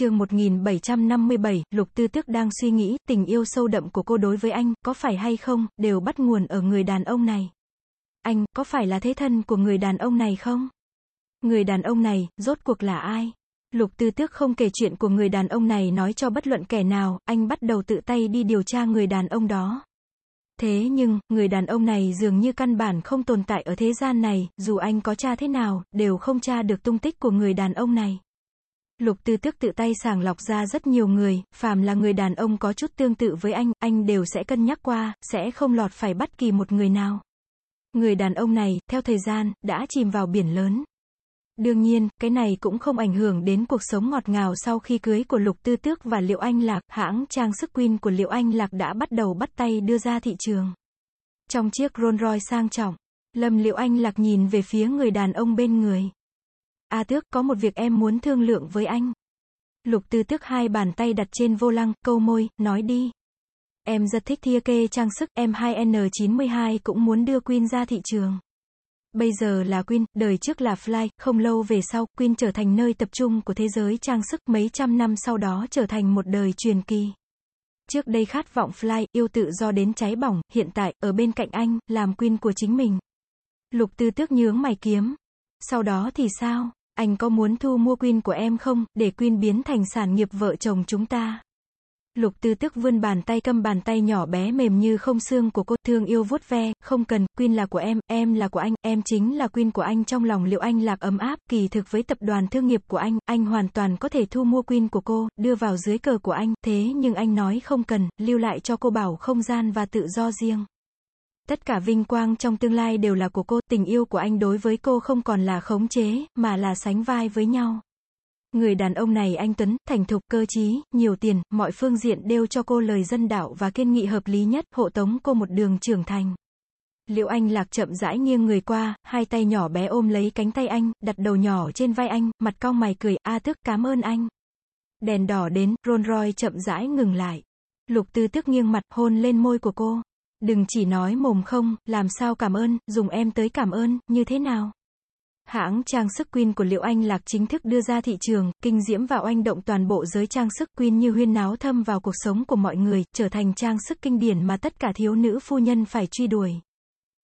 chương 1757, Lục Tư Tước đang suy nghĩ, tình yêu sâu đậm của cô đối với anh, có phải hay không, đều bắt nguồn ở người đàn ông này. Anh, có phải là thế thân của người đàn ông này không? Người đàn ông này, rốt cuộc là ai? Lục Tư Tước không kể chuyện của người đàn ông này nói cho bất luận kẻ nào, anh bắt đầu tự tay đi điều tra người đàn ông đó. Thế nhưng, người đàn ông này dường như căn bản không tồn tại ở thế gian này, dù anh có tra thế nào, đều không tra được tung tích của người đàn ông này. Lục tư tước tự tay sàng lọc ra rất nhiều người, phàm là người đàn ông có chút tương tự với anh, anh đều sẽ cân nhắc qua, sẽ không lọt phải bất kỳ một người nào. Người đàn ông này, theo thời gian, đã chìm vào biển lớn. Đương nhiên, cái này cũng không ảnh hưởng đến cuộc sống ngọt ngào sau khi cưới của Lục Tư Tước và Liệu Anh Lạc, hãng trang sức Queen của Liệu Anh Lạc đã bắt đầu bắt tay đưa ra thị trường. Trong chiếc Rolls Royce sang trọng, Lâm Liệu Anh Lạc nhìn về phía người đàn ông bên người. A Tước, có một việc em muốn thương lượng với anh. Lục Tư Tước hai bàn tay đặt trên vô lăng, câu môi, nói đi. Em rất thích thia kê trang sức, em 2N92 cũng muốn đưa Queen ra thị trường. Bây giờ là Queen, đời trước là Fly, không lâu về sau, Queen trở thành nơi tập trung của thế giới trang sức, mấy trăm năm sau đó trở thành một đời truyền kỳ. Trước đây khát vọng Fly, yêu tự do đến cháy bỏng, hiện tại, ở bên cạnh anh, làm Queen của chính mình. Lục tư tước nhướng mày kiếm. Sau đó thì sao? Anh có muốn thu mua Queen của em không, để Queen biến thành sản nghiệp vợ chồng chúng ta? Lục tư tức vươn bàn tay cầm bàn tay nhỏ bé mềm như không xương của cô, thương yêu vuốt ve, không cần, Queen là của em, em là của anh, em chính là Queen của anh trong lòng liệu anh lạc ấm áp, kỳ thực với tập đoàn thương nghiệp của anh, anh hoàn toàn có thể thu mua Queen của cô, đưa vào dưới cờ của anh, thế nhưng anh nói không cần, lưu lại cho cô bảo không gian và tự do riêng. Tất cả vinh quang trong tương lai đều là của cô, tình yêu của anh đối với cô không còn là khống chế, mà là sánh vai với nhau. Người đàn ông này anh Tuấn, thành thục, cơ trí, nhiều tiền, mọi phương diện đều cho cô lời dân đạo và kiên nghị hợp lý nhất, hộ tống cô một đường trưởng thành. Liệu anh lạc chậm rãi nghiêng người qua, hai tay nhỏ bé ôm lấy cánh tay anh, đặt đầu nhỏ trên vai anh, mặt cong mày cười, a tức, cảm ơn anh. Đèn đỏ đến, Rolls Royce chậm rãi ngừng lại. Lục tư tức nghiêng mặt, hôn lên môi của cô. Đừng chỉ nói mồm không, làm sao cảm ơn, dùng em tới cảm ơn, như thế nào? Hãng trang sức Queen của Liệu Anh Lạc chính thức đưa ra thị trường, kinh diễm và oanh động toàn bộ giới trang sức Queen như huyên náo thâm vào cuộc sống của mọi người, trở thành trang sức kinh điển mà tất cả thiếu nữ phu nhân phải truy đuổi.